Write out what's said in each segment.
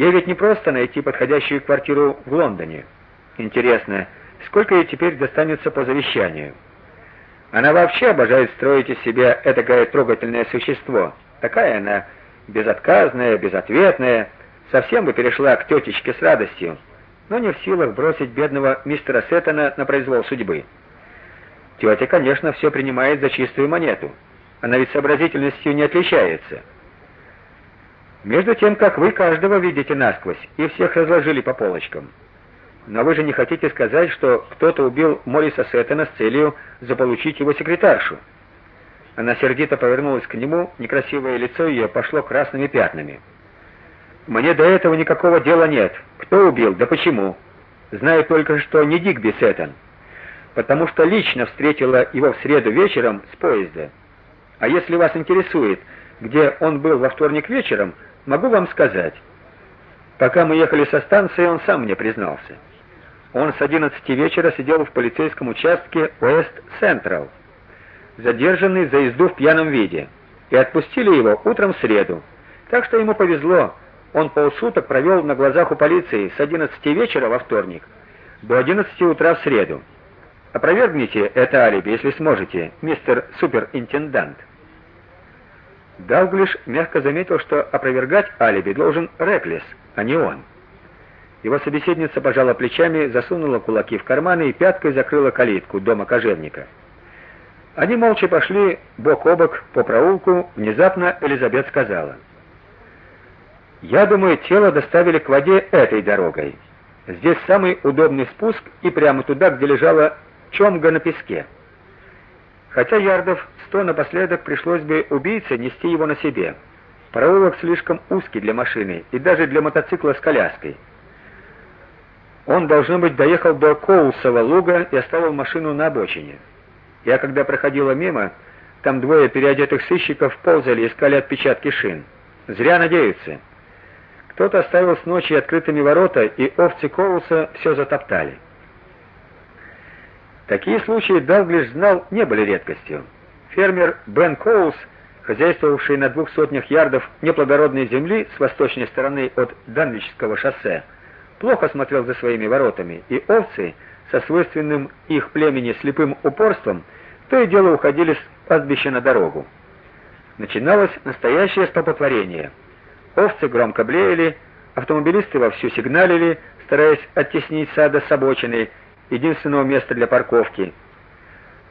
Ей ведь не просто найти подходящую квартиру в Лондоне. Интересно, сколько ей теперь достанется по завещанию? Она вообще обожает строить из себя этакое трогательное существо. Такая она безотказная, безответная, совсем бы перешла к тетечке с радостью, но не в силах бросить бедного мистера Сеттона на произвол судьбы. Тетя, конечно, все принимает за чистую монету. Она ведь сообразительностью не отличается. Между тем, как вы каждого видите насквозь и всех разложили по полочкам. Но вы же не хотите сказать, что кто-то убил Мориса Сеттона с целью заполучить его секретаршу. Она сердито повернулась к нему, некрасивое лицо ее пошло красными пятнами. Мне до этого никакого дела нет. Кто убил, да почему? Знаю только, что не Дигби Сеттон, потому что лично встретила его в среду вечером с поезда. А если вас интересует, где он был во вторник вечером, могу вам сказать. Пока мы ехали со станции, он сам мне признался. Он с 11 вечера сидел в полицейском участке West Central, задержанный за езду в пьяном виде, и отпустили его утром в среду. Так что ему повезло. Он полсуток провел на глазах у полиции с 11 вечера во вторник до 11 утра в среду. Опровергните это алиби, если сможете, мистер суперинтендант. Далглиш мягко заметил, что опровергать алиби должен Реклес, а не он. Его собеседница пожала плечами, засунула кулаки в карманы и пяткой закрыла калитку дома кожевника. Они молча пошли бок о бок по проулку. Внезапно Элизабет сказала: "Я думаю, тело доставили к воде этой дорогой. Здесь самый удобный спуск и прямо туда, где лежала чомга на песке. Хотя ярдов сто напоследок пришлось бы убийце нести его на себе. Проулок слишком узкий для машины и даже для мотоцикла с коляской. Он должно быть доехал до Коусова луга и оставил машину на обочине. Я когда проходила мимо, там двое переодетых сыщиков ползали, искали отпечатки шин. Зря надеются. Кто-то оставил с ночи открытыми ворота, и овцы Коуса все затоптали. Такие случаи Далглиш знал не были редкостью. Фермер Бен Коулс, хозяйствовавший на двух сотнях ярдов неплодородной земли с восточной стороны от Данвичского шоссе, плохо смотрел за своими воротами, и овцы со свойственным их племени слепым упорством то и дело уходили с пастбища на дорогу. Начиналось настоящее стопотворение. Овцы громко блеяли, автомобилисты вовсю сигналили, стараясь оттеснить сада с обочины, единственного места для парковки.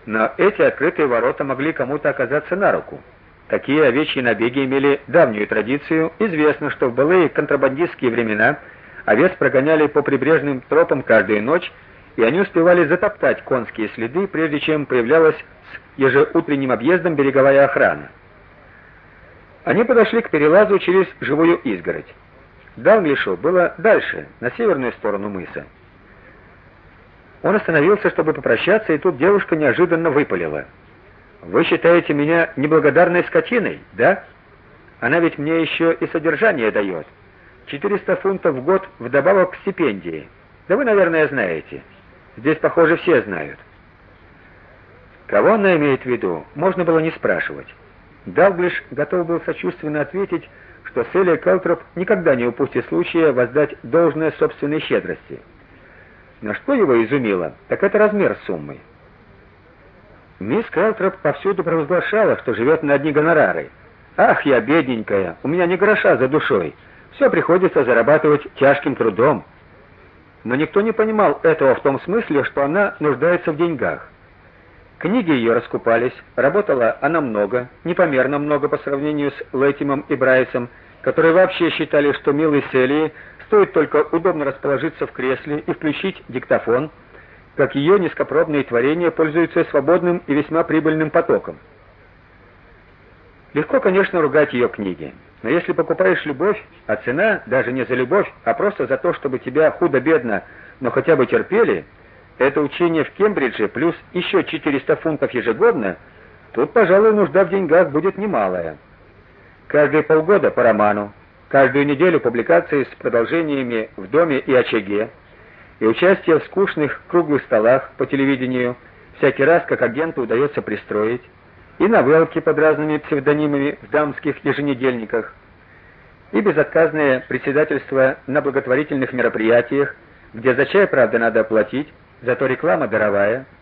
Но эти открытые ворота могли кому-то оказаться на руку. Такие овечьи набеги имели давнюю традицию. Известно, что в былые контрабандистские времена овец прогоняли по прибрежным тропам каждую ночь, и они успевали затоптать конские следы, прежде чем появлялась с ежеутренним объездом береговая охрана. Они подошли к перелазу через живую изгородь. Далглишу было дальше, на северную сторону мыса. Он остановился, чтобы попрощаться, и тут девушка неожиданно выпалила: "Вы считаете меня неблагодарной скотиной, да? Она ведь мне еще и содержание дает. 400 фунтов в год вдобавок к стипендии. Да вы, наверное, знаете. Здесь, похоже, все знают". Кого она имеет в виду, можно было не спрашивать. Далглиш готов был сочувственно ответить, что Селия Келтроп никогда не упустит случая воздать должное собственной щедрости. Но что его изумило, так это размер суммы. Мисс Келтроп повсюду провозглашала, что живет на одни гонорары. Ах, я бедненькая, у меня ни гроша за душой. Все приходится зарабатывать тяжким трудом. Но никто не понимал этого в том смысле, что она нуждается в деньгах. Книги ее раскупались, работала она много, непомерно много по сравнению с Лэтимом и Брайсом, которые вообще считали, что милый Селии Стоит только удобно расположиться в кресле и включить диктофон, как ее низкопробные творения пользуются свободным и весьма прибыльным потоком. Легко, конечно, ругать ее книги, но если покупаешь любовь, а цена даже не за любовь, а просто за то, чтобы тебя худо-бедно, но хотя бы терпели, это учение в Кембридже плюс еще 400 фунтов ежегодно, тут, пожалуй, нужда в деньгах будет немалая. Каждые полгода по роману, Каждую неделю публикации с продолжениями в доме и очаге, и участие в скучных круглых столах по телевидению, всякий раз как агенту удается пристроить, и новелки под разными псевдонимами в дамских еженедельниках. и безотказное председательство на благотворительных мероприятиях, где за чай, правда, надо платить, зато реклама даровая –